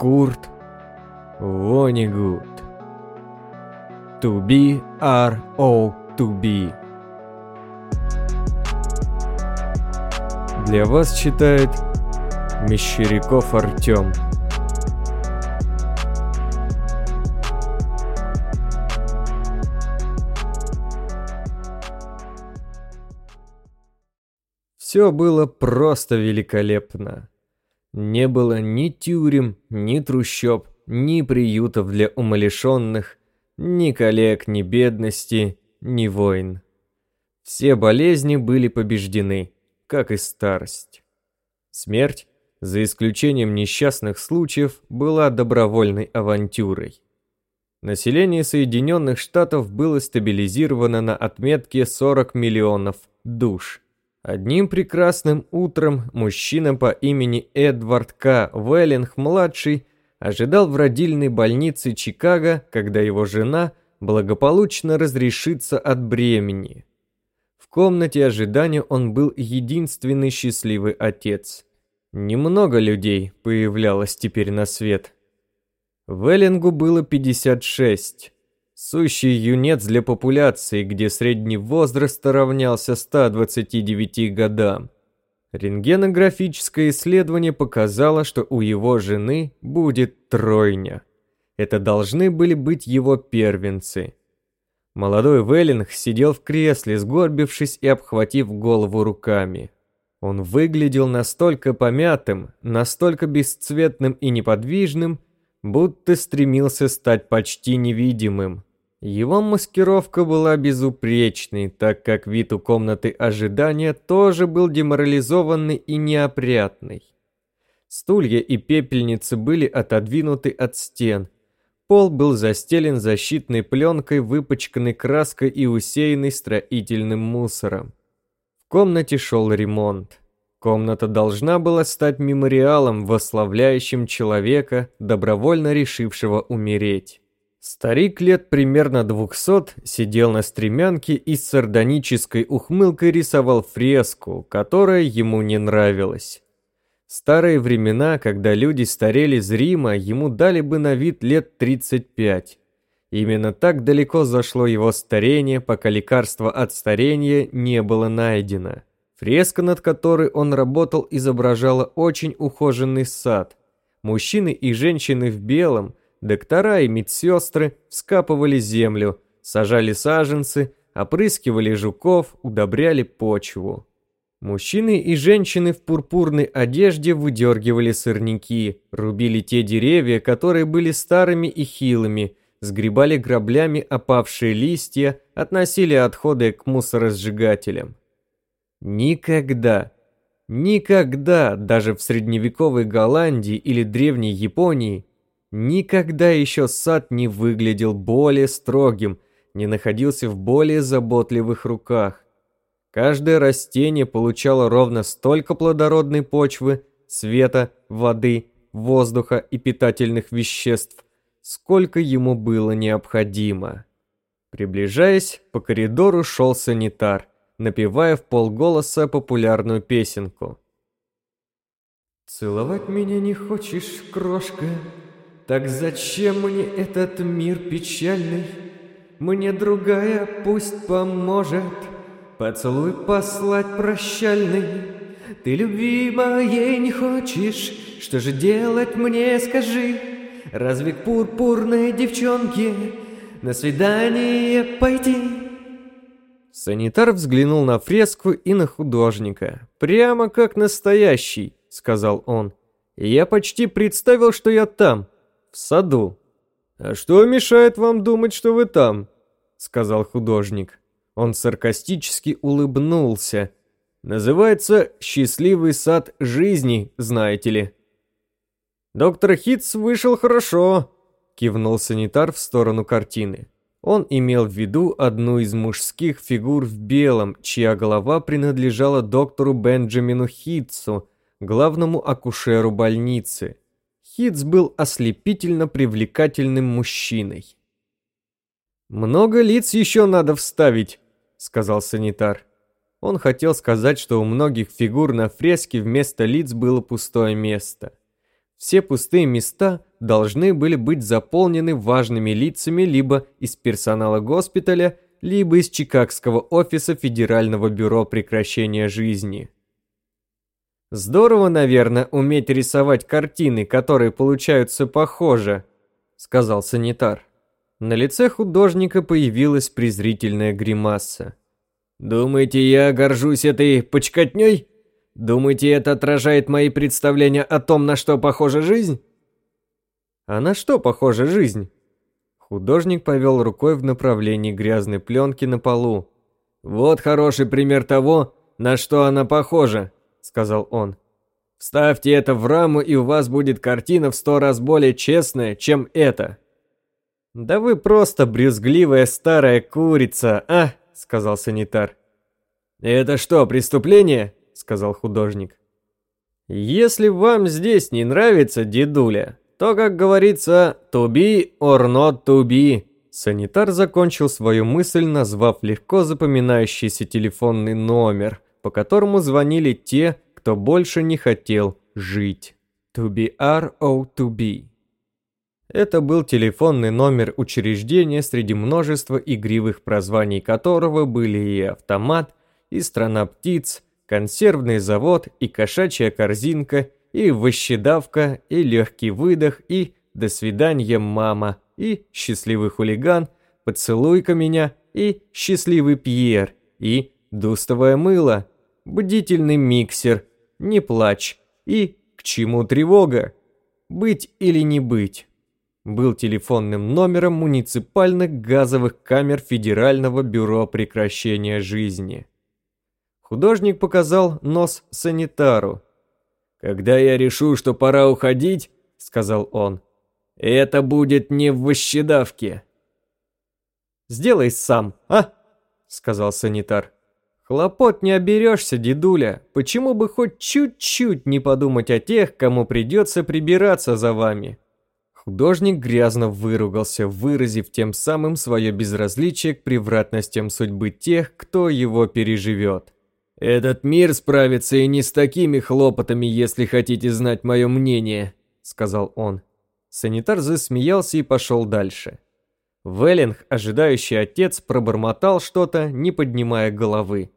Курт Вонигуд. To be or all to be. Для вас читает Мещеряков Артем. Все было просто великолепно. Не было ни тюрем, ни трущоб, ни приютов для умалишенных, ни коллег, ни бедности, ни войн. Все болезни были побеждены, как и старость. Смерть, за исключением несчастных случаев, была добровольной авантюрой. Население Соединенных Штатов было стабилизировано на отметке 40 миллионов душ – Одним прекрасным утром мужчина по имени Эдвард К. Веллинг-младший ожидал в родильной больнице Чикаго, когда его жена благополучно разрешится от бремени. В комнате ожидания он был единственный счастливый отец. Немного людей появлялось теперь на свет. Веллингу было 56. Сущий юнец для популяции, где средний возраст равнялся 129 годам. Рентгенографическое исследование показало, что у его жены будет тройня. Это должны были быть его первенцы. Молодой Веллинг сидел в кресле, сгорбившись и обхватив голову руками. Он выглядел настолько помятым, настолько бесцветным и неподвижным, будто стремился стать почти невидимым. Его маскировка была безупречной, так как вид у комнаты ожидания тоже был деморализованный и неопрятный. Стулья и пепельницы были отодвинуты от стен. Пол был застелен защитной пленкой, выпачканной краской и усеянной строительным мусором. В комнате шел ремонт. Комната должна была стать мемориалом, восславляющим человека, добровольно решившего умереть. Старик лет примерно двухсот сидел на стремянке и с сардонической ухмылкой рисовал фреску, которая ему не нравилась. Старые времена, когда люди старели зримо, ему дали бы на вид лет 35. Именно так далеко зашло его старение, пока лекарство от старения не было найдено. Фреска, над которой он работал, изображала очень ухоженный сад. Мужчины и женщины в белом – Доктора и медсестры вскапывали землю, сажали саженцы, опрыскивали жуков, удобряли почву. Мужчины и женщины в пурпурной одежде выдергивали сорняки, рубили те деревья, которые были старыми и хилыми, сгребали граблями опавшие листья, относили отходы к мусоросжигателям. Никогда, никогда, даже в средневековой Голландии или древней Японии, Никогда еще сад не выглядел более строгим, не находился в более заботливых руках. Каждое растение получало ровно столько плодородной почвы, света, воды, воздуха и питательных веществ, сколько ему было необходимо. Приближаясь, по коридору шел санитар, напевая в полголоса популярную песенку. «Целовать меня не хочешь, крошка?» Так зачем мне этот мир печальный? Мне другая пусть поможет. Поцелуй послать прощальный. Ты любви моей не хочешь, что же делать мне, скажи? Разве к пурпурной девчонке на свидание пойти? Санитар взглянул на фреску и на художника. «Прямо как настоящий», — сказал он. «Я почти представил, что я там, в саду. «А что мешает вам думать, что вы там?» — сказал художник. Он саркастически улыбнулся. «Называется «Счастливый сад жизни», знаете ли». «Доктор Хитц вышел хорошо», — кивнул санитар в сторону картины. Он имел в виду одну из мужских фигур в белом, чья голова принадлежала доктору Бенджамину Хитцу, главному акушеру больницы. Хитц был ослепительно привлекательным мужчиной. «Много лиц еще надо вставить», — сказал санитар. Он хотел сказать, что у многих фигур на фреске вместо лиц было пустое место. Все пустые места должны были быть заполнены важными лицами либо из персонала госпиталя, либо из Чикагского офиса Федерального бюро прекращения жизни. Здорово, наверное, уметь рисовать картины, которые получаются похожи, сказал санитар. На лице художника появилась презрительная гримаса. Думаете, я горжусь этой почкотней? Думаете, это отражает мои представления о том, на что похожа жизнь? А на что похожа жизнь? Художник повел рукой в направлении грязной пленки на полу. Вот хороший пример того, на что она похожа. — сказал он. «Вставьте это в раму, и у вас будет картина в сто раз более честная, чем эта». «Да вы просто брюзгливая старая курица, а?» — сказал санитар. «Это что, преступление?» — сказал художник. «Если вам здесь не нравится, дедуля, то, как говорится, to be or not to be». Санитар закончил свою мысль, назвав легко запоминающийся телефонный номер – по которому звонили те, кто больше не хотел жить. To be R O, to be. Это был телефонный номер учреждения среди множества игривых прозваний которого были и автомат, и страна птиц, консервный завод, и кошачья корзинка, и выщедавка, и легкий выдох, и «До свидания, мама», и «Счастливый хулиган», «Поцелуй-ка меня», и «Счастливый Пьер», и дустовое мыло, бдительный миксер, не плачь и к чему тревога? Быть или не быть? Был телефонным номером муниципальных газовых камер Федерального бюро прекращения жизни. Художник показал нос санитару. «Когда я решу, что пора уходить», — сказал он, — «это будет не в выщедавке. «Сделай сам, а?» — сказал санитар. Хлопот не оберешься, дедуля. Почему бы хоть чуть-чуть не подумать о тех, кому придется прибираться за вами? Художник грязно выругался, выразив тем самым свое безразличие к превратностям судьбы тех, кто его переживет. «Этот мир справится и не с такими хлопотами, если хотите знать мое мнение», — сказал он. Санитар засмеялся и пошел дальше. Веллинг, ожидающий отец, пробормотал что-то, не поднимая головы.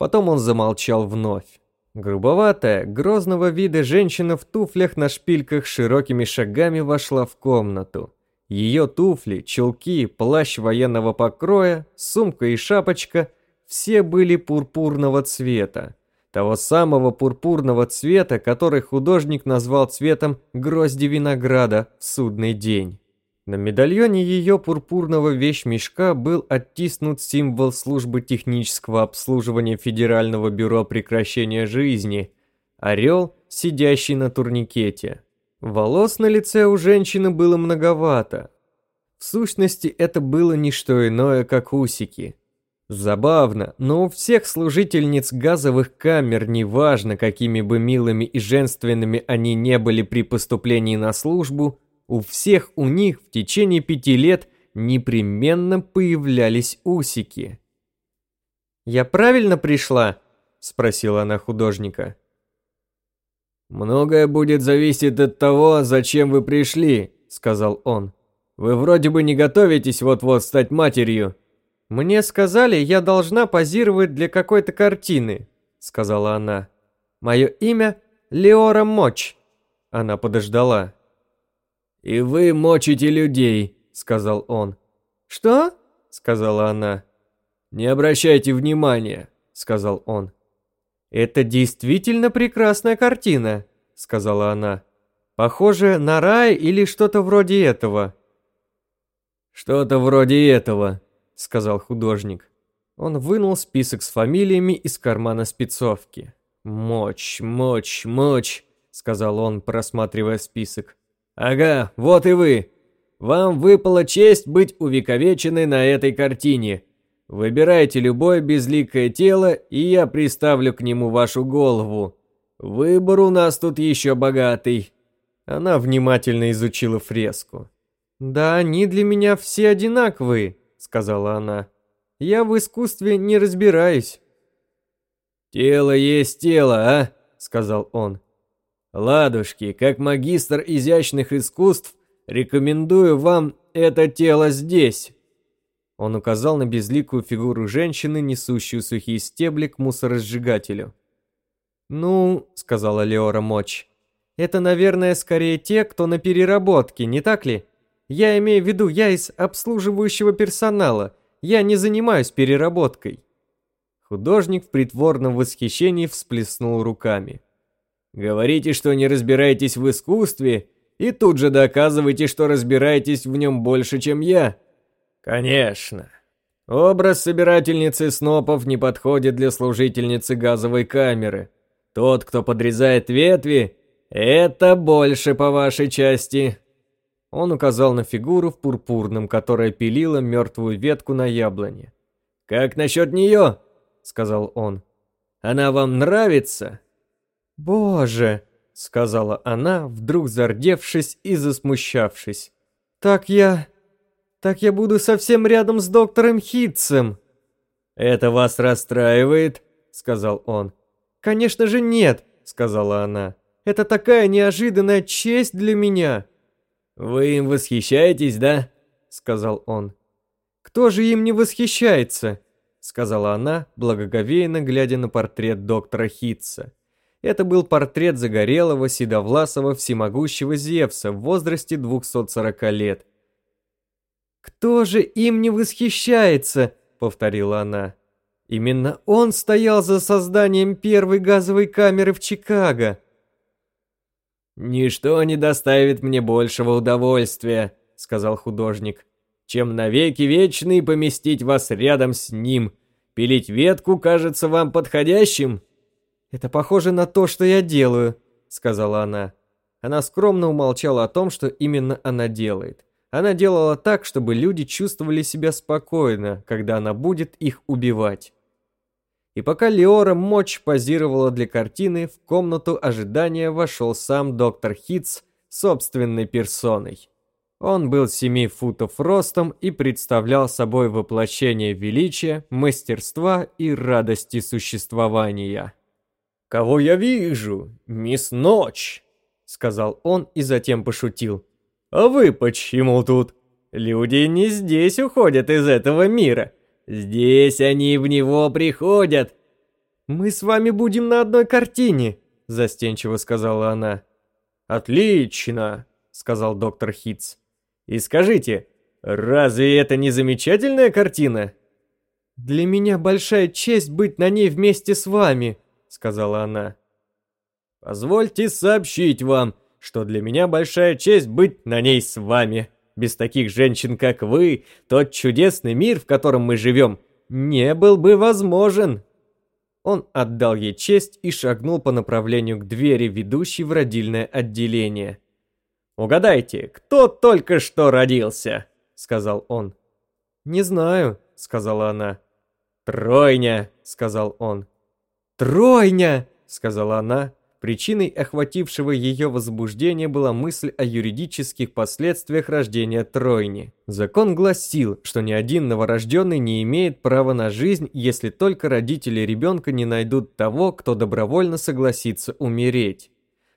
Потом он замолчал вновь. Грубоватая, грозного вида женщина в туфлях на шпильках широкими шагами вошла в комнату. Ее туфли, чулки, плащ военного покроя, сумка и шапочка – все были пурпурного цвета. Того самого пурпурного цвета, который художник назвал цветом грозди винограда в судный день. На медальоне ее пурпурного вещмешка был оттиснут символ службы технического обслуживания Федерального бюро прекращения жизни – орел, сидящий на турникете. Волос на лице у женщины было многовато. В сущности, это было не что иное, как усики. Забавно, но у всех служительниц газовых камер, неважно какими бы милыми и женственными они не были при поступлении на службу – у всех у них в течение пяти лет непременно появлялись усики. «Я правильно пришла?» – спросила она художника. «Многое будет зависеть от того, зачем вы пришли», – сказал он. «Вы вроде бы не готовитесь вот-вот стать матерью». «Мне сказали, я должна позировать для какой-то картины», – сказала она. «Мое имя Леора Моч». Она подождала. «И вы мочите людей», — сказал он. «Что?» — сказала она. «Не обращайте внимания», — сказал он. «Это действительно прекрасная картина», — сказала она. «Похоже на рай или что-то вроде этого». «Что-то вроде этого», — сказал художник. Он вынул список с фамилиями из кармана спецовки. «Мочь, мочь, мочь», — сказал он, просматривая список. «Ага, вот и вы. Вам выпала честь быть увековечены на этой картине. Выбирайте любое безликое тело, и я приставлю к нему вашу голову. Выбор у нас тут еще богатый». Она внимательно изучила фреску. «Да они для меня все одинаковые», — сказала она. «Я в искусстве не разбираюсь». «Тело есть тело, а?» — сказал он. Ладушки, как магистр изящных искусств, рекомендую вам это тело здесь. Он указал на безликую фигуру женщины, несущую сухие стебли к мусоросжигателю. «Ну», — сказала Леора Моч, — «это, наверное, скорее те, кто на переработке, не так ли? Я имею в виду, я из обслуживающего персонала, я не занимаюсь переработкой». Художник в притворном восхищении всплеснул руками. Говорите, что не разбираетесь в искусстве, и тут же доказывайте, что разбираетесь в нем больше, чем я. Конечно. Образ собирательницы снопов не подходит для служительницы газовой камеры. Тот, кто подрезает ветви, это больше по вашей части. Он указал на фигуру в пурпурном, которая пилила мертвую ветку на яблоне. «Как насчет нее?» — сказал он. «Она вам нравится?» «Боже!» — сказала она, вдруг зардевшись и засмущавшись. «Так я... так я буду совсем рядом с доктором Хитцем!» «Это вас расстраивает?» — сказал он. «Конечно же нет!» — сказала она. «Это такая неожиданная честь для меня!» «Вы им восхищаетесь, да?» — сказал он. «Кто же им не восхищается?» — сказала она, благоговейно глядя на портрет доктора Хитца. Это был портрет загорелого, седовласого, всемогущего Зевса в возрасте 240 лет. «Кто же им не восхищается?» — повторила она. «Именно он стоял за созданием первой газовой камеры в Чикаго». «Ничто не доставит мне большего удовольствия», — сказал художник, «чем навеки вечный поместить вас рядом с ним. Пилить ветку кажется вам подходящим?» «Это похоже на то, что я делаю», — сказала она. Она скромно умолчала о том, что именно она делает. Она делала так, чтобы люди чувствовали себя спокойно, когда она будет их убивать. И пока Леора Моч позировала для картины, в комнату ожидания вошел сам доктор Хитц собственной персоной. Он был семи футов ростом и представлял собой воплощение величия, мастерства и радости существования. «Кого я вижу? Мисс Ночь!» — сказал он и затем пошутил. «А вы почему тут? Люди не здесь уходят из этого мира. Здесь они в него приходят». «Мы с вами будем на одной картине», — застенчиво сказала она. «Отлично», — сказал доктор Хитц. «И скажите, разве это не замечательная картина?» «Для меня большая честь быть на ней вместе с вами», — сказала она. Позвольте сообщить вам, что для меня большая честь быть на ней с вами. Без таких женщин, как вы, тот чудесный мир, в котором мы живем, не был бы возможен. Он отдал ей честь и шагнул по направлению к двери, ведущей в родильное отделение. «Угадайте, кто только что родился?» – сказал он. «Не знаю», – сказала она. «Тройня», – сказал он. «Тройня!» — сказала она. Причиной охватившего ее возбуждения была мысль о юридических последствиях рождения тройни. Закон гласил, что ни один новорожденный не имеет права на жизнь, если только родители ребенка не найдут того, кто добровольно согласится умереть.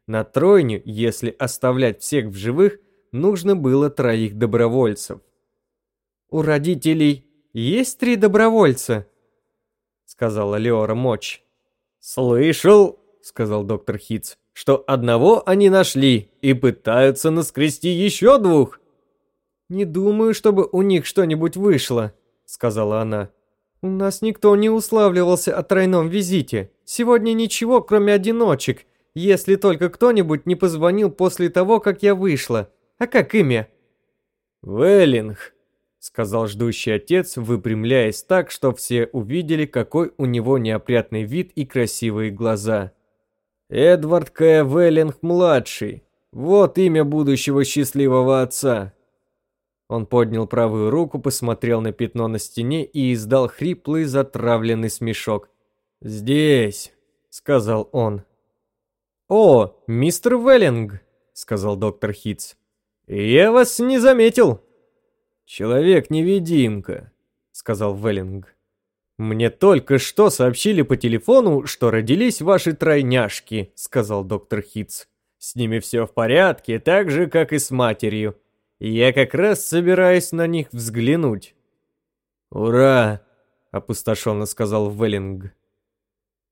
На тройню, если оставлять всех в живых, нужно было троих добровольцев. «У родителей есть три добровольца?» — сказала Леора Мочь. «Слышал», — сказал доктор Хитц, — «что одного они нашли и пытаются наскрести еще двух». «Не думаю, чтобы у них что-нибудь вышло», — сказала она. «У нас никто не уславливался о тройном визите. Сегодня ничего, кроме одиночек, если только кто-нибудь не позвонил после того, как я вышла. А как имя?» «Веллинг», сказал ждущий отец, выпрямляясь так, что все увидели, какой у него неопрятный вид и красивые глаза. Эдвард К. Веллинг-младший. Вот имя будущего счастливого отца. Он поднял правую руку, посмотрел на пятно на стене и издал хриплый затравленный смешок. «Здесь», — сказал он. «О, мистер Веллинг», — сказал доктор Хитц. «Я вас не заметил», «Человек-невидимка», — сказал Веллинг. «Мне только что сообщили по телефону, что родились ваши тройняшки», — сказал доктор Хитц. «С ними все в порядке, так же, как и с матерью. Я как раз собираюсь на них взглянуть». «Ура!» — опустошенно сказал Веллинг.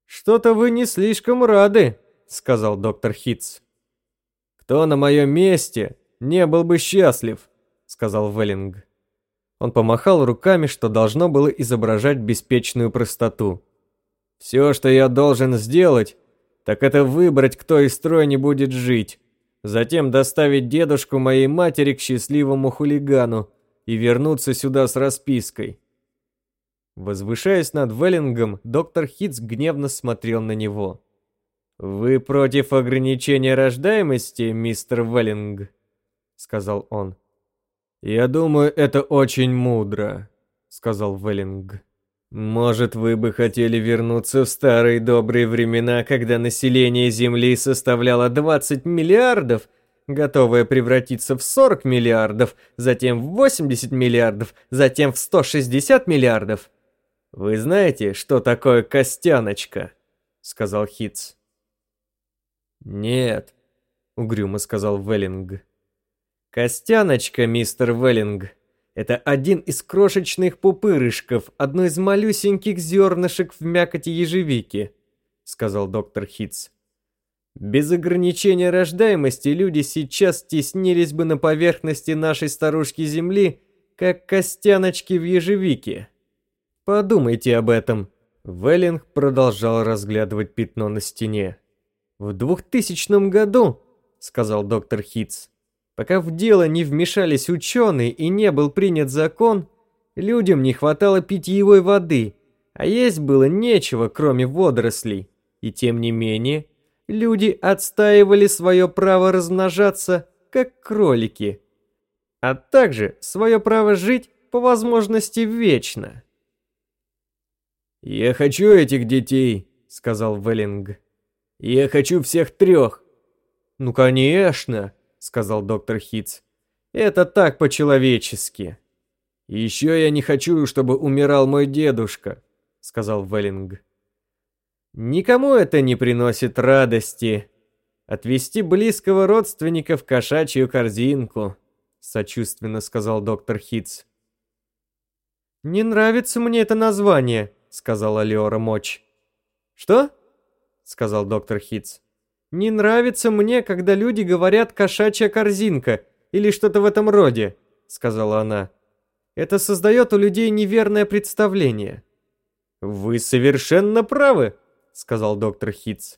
«Что-то вы не слишком рады», — сказал доктор Хитц. «Кто на моем месте не был бы счастлив», сказал Веллинг. Он помахал руками, что должно было изображать беспечную простоту. «Все, что я должен сделать, так это выбрать, кто из строя не будет жить, затем доставить дедушку моей матери к счастливому хулигану и вернуться сюда с распиской». Возвышаясь над Веллингом, доктор Хитц гневно смотрел на него. «Вы против ограничения рождаемости, мистер Веллинг?» — сказал он. «Я думаю, это очень мудро», — сказал Веллинг. «Может, вы бы хотели вернуться в старые добрые времена, когда население Земли составляло 20 миллиардов, готовое превратиться в 40 миллиардов, затем в 80 миллиардов, затем в 160 миллиардов?» «Вы знаете, что такое костяночка?» — сказал Хитц. «Нет», — угрюмо сказал Веллинг. Костяночка, мистер Веллинг, это один из крошечных пупырышков, одно из малюсеньких зернышек в мякоти ежевики, сказал доктор Хитц. Без ограничения рождаемости люди сейчас теснились бы на поверхности нашей старушки Земли, как костяночки в ежевике. Подумайте об этом. Веллинг продолжал разглядывать пятно на стене. В 2000 году, сказал доктор Хитц, Пока в дело не вмешались ученые и не был принят закон, людям не хватало питьевой воды, а есть было нечего, кроме водорослей. И тем не менее, люди отстаивали свое право размножаться, как кролики, а также свое право жить по возможности вечно. «Я хочу этих детей», — сказал Веллинг. «Я хочу всех трех». «Ну, конечно», сказал доктор Хитц. Это так по-человечески. Еще я не хочу, чтобы умирал мой дедушка, сказал Веллинг. Никому это не приносит радости. Отвести близкого родственника в кошачью корзинку, сочувственно сказал доктор Хитц. Не нравится мне это название, сказала Леора Моч. Что? сказал доктор Хитц. Не нравится мне, когда люди говорят «кошачья корзинка» или что-то в этом роде», — сказала она. «Это создает у людей неверное представление». «Вы совершенно правы», — сказал доктор Хитц.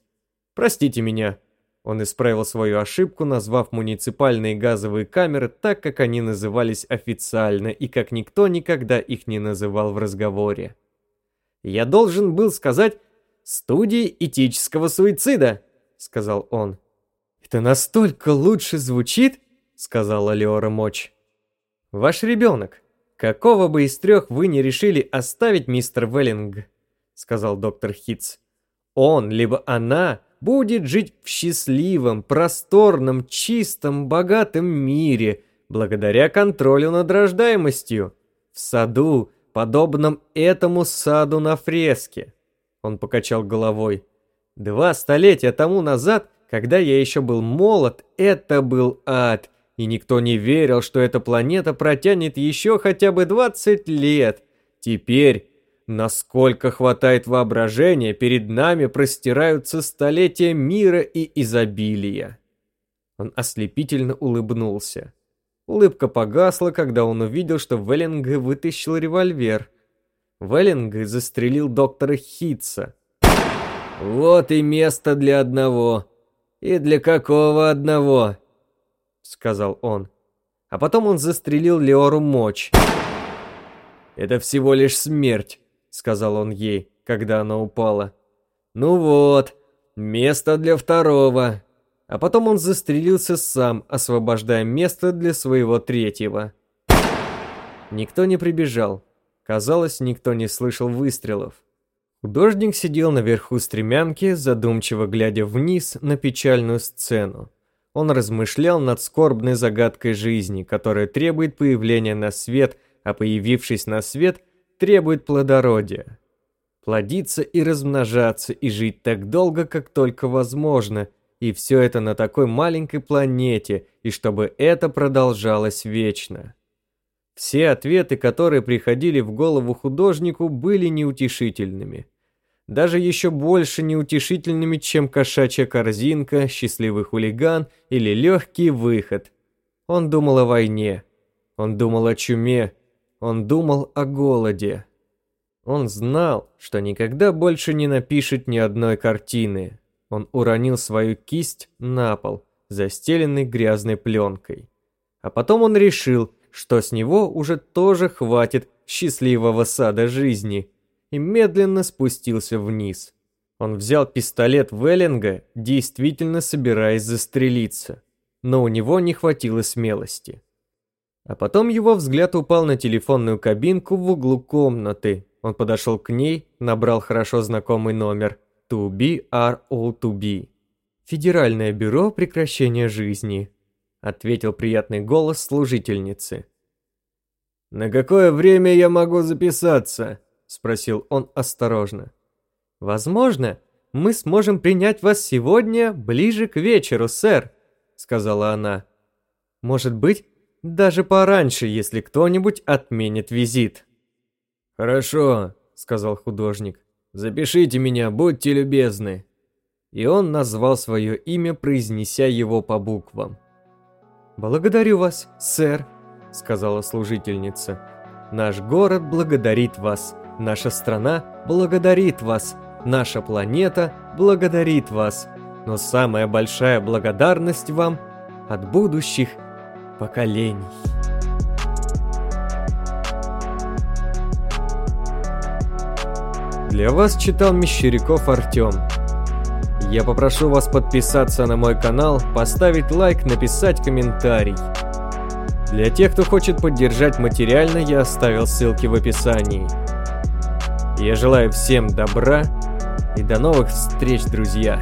«Простите меня». Он исправил свою ошибку, назвав муниципальные газовые камеры так, как они назывались официально и как никто никогда их не называл в разговоре. «Я должен был сказать «студии этического суицида», сказал он. «Это настолько лучше звучит!» — сказала Леора Моч. «Ваш ребенок. Какого бы из трех вы не решили оставить, мистер Веллинг?» — сказал доктор Хитц. «Он, либо она, будет жить в счастливом, просторном, чистом, богатом мире, благодаря контролю над рождаемостью, в саду, подобном этому саду на фреске». Он покачал головой. Два столетия тому назад, когда я еще был молод, это был ад. И никто не верил, что эта планета протянет еще хотя бы 20 лет. Теперь, насколько хватает воображения, перед нами простираются столетия мира и изобилия. Он ослепительно улыбнулся. Улыбка погасла, когда он увидел, что Веллинг вытащил револьвер. Веллинг застрелил доктора Хитца. Вот и место для одного. И для какого одного? Сказал он. А потом он застрелил Леору мочь. Это всего лишь смерть, сказал он ей, когда она упала. Ну вот, место для второго. А потом он застрелился сам, освобождая место для своего третьего. Никто не прибежал. Казалось, никто не слышал выстрелов. Художник сидел наверху стремянки, задумчиво глядя вниз на печальную сцену. Он размышлял над скорбной загадкой жизни, которая требует появления на свет, а появившись на свет, требует плодородия. Плодиться и размножаться, и жить так долго, как только возможно, и все это на такой маленькой планете, и чтобы это продолжалось вечно. Все ответы, которые приходили в голову художнику, были неутешительными – даже еще больше неутешительными, чем кошачья корзинка, счастливый хулиган или легкий выход. Он думал о войне. Он думал о чуме. Он думал о голоде. Он знал, что никогда больше не напишет ни одной картины. Он уронил свою кисть на пол, застеленный грязной пленкой. А потом он решил, что с него уже тоже хватит счастливого сада жизни – и медленно спустился вниз. Он взял пистолет Веллинга, действительно собираясь застрелиться, но у него не хватило смелости. А потом его взгляд упал на телефонную кабинку в углу комнаты. Он подошел к ней, набрал хорошо знакомый номер «To be are all «Федеральное бюро прекращения жизни», — ответил приятный голос служительницы. «На какое время я могу записаться?» спросил он осторожно. Возможно, мы сможем принять вас сегодня ближе к вечеру, сэр, сказала она. Может быть, даже пораньше, если кто-нибудь отменит визит. Хорошо, сказал художник. Запишите меня, будьте любезны. И он назвал свое имя, произнеся его по буквам. Благодарю вас, сэр, сказала служительница. Наш город благодарит вас. Наша страна благодарит вас, наша планета благодарит вас. Но самая большая благодарность вам от будущих поколений. Для вас читал Мещеряков Артем. Я попрошу вас подписаться на мой канал, поставить лайк, написать комментарий. Для тех, кто хочет поддержать материально, я оставил ссылки в описании. Я желаю всем добра и до новых встреч, друзья!